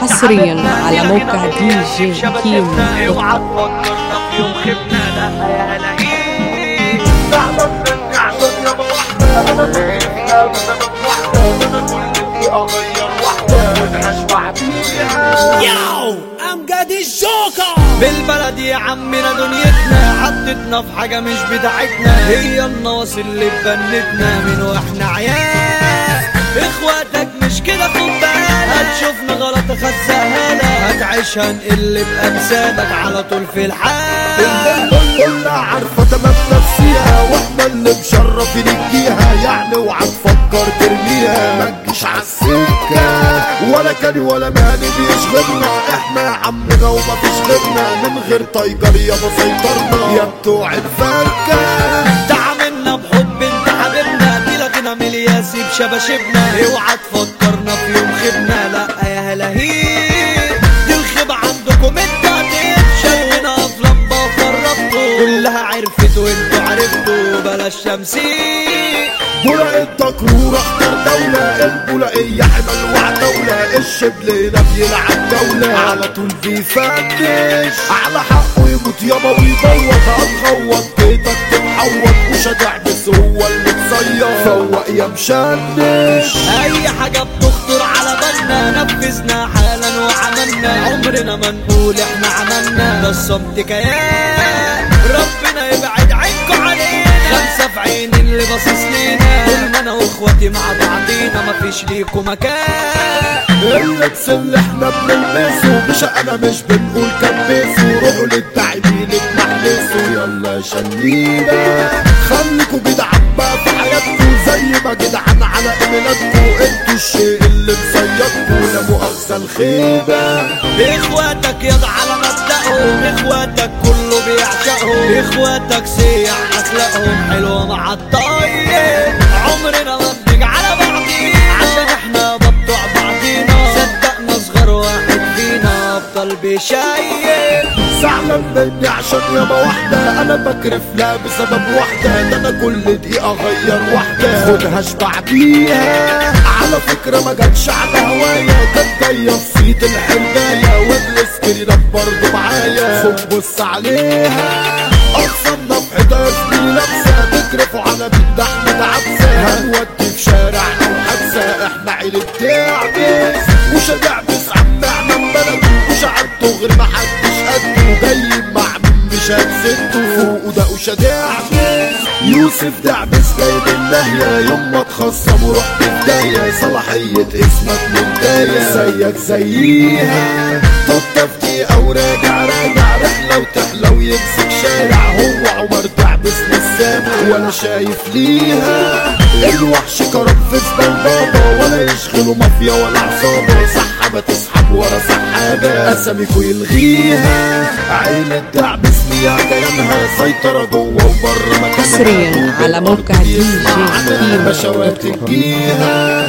حصريا على موقع دي جي في يوم خبنا يا أنا كل دقيقة واحدة بيها ياو امجد الجوكر بالبلد يا عمنا دنيتنا حطتنا في حاجة مش بتاعتنا هي الناس اللي بنتنا من وإحنا عيال اخواتك مش كده خد بالك هتشوفنا غلط خزها لك هتعيشها نقل بأمثالك على طول في الحال. كلها عارفة تمام نفسيها وإحنا اللي مشرفين نجيها يعني اوعى تفكر ترميها. ما تجيش عالسكة ولا كان ولا ماني بيشغلنا. إحنا يا عمنا وما فيش غيرنا. من غير تايجر يابا سيطرنا. يا بتوع الفركة. تعاملنا بحب انت حبيبنا. دي لغينا من الياس بشباشبنا. اوعى تفكرنا كلها عرفت وانتوا عرفتوا بلاش تمثيل بولا الدكرور اختار دولة البولائية حمل وعتولة الشبل ده بيلعب جولة على طول بيفتش. على حقه يموت يابا ويبوط هتغوط بيتك تتحوط مش هتحبس هو اللي تصير فوق يا مشنش. أي حاجة بتخطر على بالنا نفذنا حالا وعملنا. عمرنا ما نقول إحنا عملنا ده الصمت كيان. ربنا يبعد عينكم علينا. خمسة في عين اللي باصص لينا طول ما أنا واخواتي مع بعضينا مفيش ليكوا مكان. اللبس اللي إحنا بنلبسه. مش أنا مش بنقول كبسه. روحوا للتعبين اتمحلسوا. يلا شنينا. خليكوا جدعان بقى في حياتكوا زي ما جدعان على ايميلاتكوا أنتوا الشيء اللي مصيدكوا لا مؤاخذة الخيبة. إخواتك يضع على مبدأهم. إخواتك بيعشقهم إخواتك سيح أخلاقهم حلوة مع الطيب عمرنا ما بنيجي على بعضينا. عشان إحنا بطوع بعضينا. صدقنا صغر واحد فينا افضل بشايب زعلان مني عشان يابا واحدة. أنا بكرف لا بسبب واحدة. ده أنا كل دقيقة أغير واحدة. خدها اشبع بيها. على فكرة ما جاتش على هوايا. كانت جاية في صيت الحرباية والسكرينات برضه معايا خد بص عليها. أقسمنا في زميلي لابسة بتكرفوا على ده احمد عبسة هنودي في شارع أو حبسة إحنا عيلة تعبس مش هنعبس عم إحنا بلد. عارفه غير ما حدش قده جاي مع مش هتسده فوقه ده وش دعبس يوسف دعبس جاي من ناحية يوم ما اتخصم ورحت في صلاحية اسمك منتهية زيك زيها. تطف شايف ليها. الوحش كرم في زبال بابا ولا يشغلوا مافيا ولا عصابة. سحابة تسحب ورا سحابة. أساميكوا يلغيها عيلة دعبس ليها كيانها سيطرة جوة وبره مكانها. حصرياً على موقع دي جي. بشوات الجيها